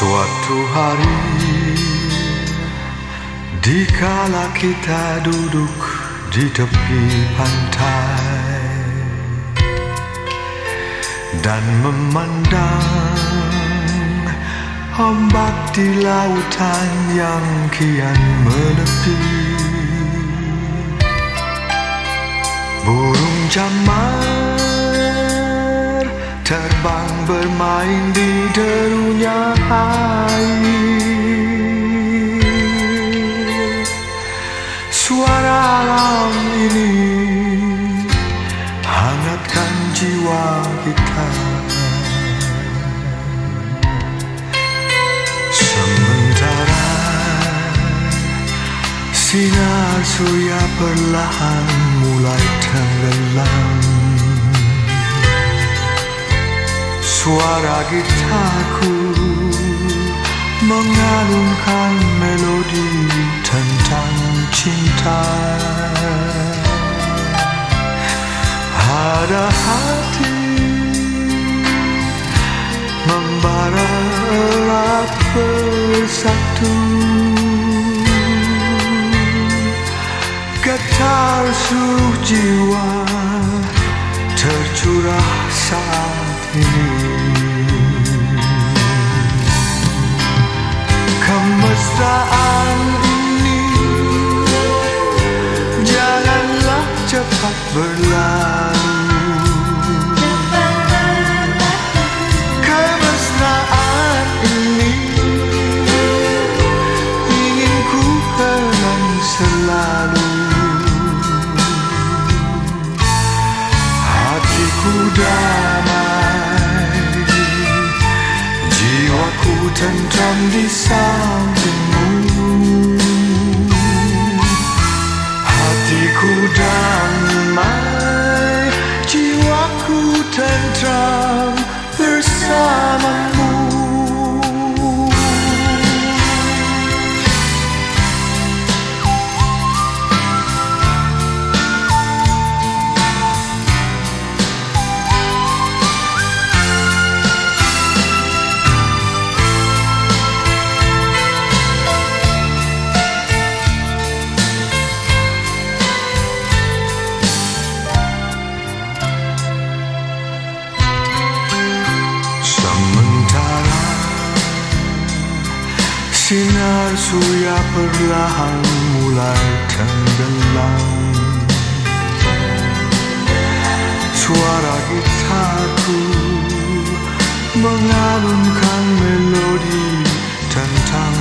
Suatu hari Dikala kita duduk di tepi pantai Dan memandang ombak di lautan yang kian menepi Burung jamar terbang bermain di derunya air Suara alam ini hangatkan jiwa kita. Sementara sinar surya perlahan mulai tenggelam Suara gitarku mengalunkan melodi tentang cinta. Ada hati membara erat bersatu. Getar seluruh jiwa tercurah saat ini Kemesraan ini. Janganlah cepat berlalu. Kemesraan ini Ingin ku kenang selalu. Hatiku damai Jiwaku tentram di sampingmu Surya perlahan mulai tenggelam Suara gitarku mengalunkan melodi tentang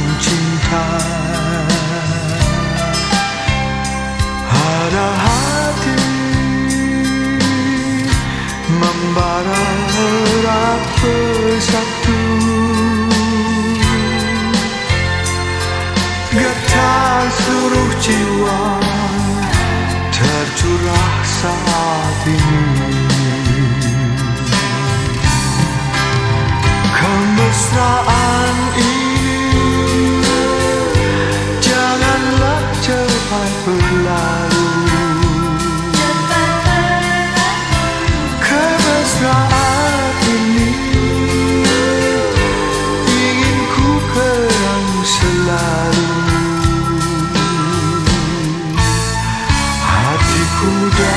jiwa tercurah saat ini. Kemesraan ini Janganlah cepat berlalu. Kemesraan Hatiku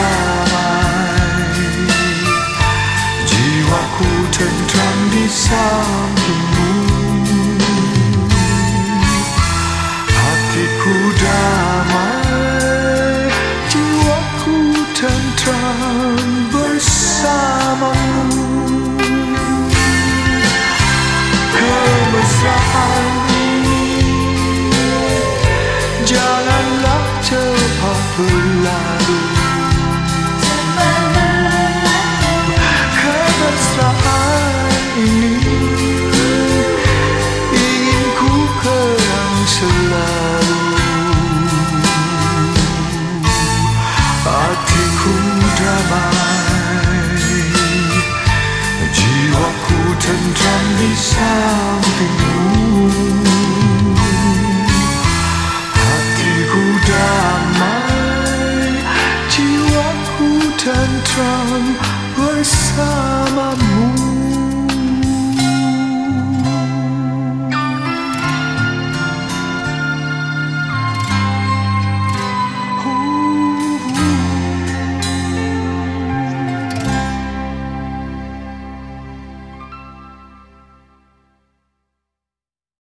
bersamamu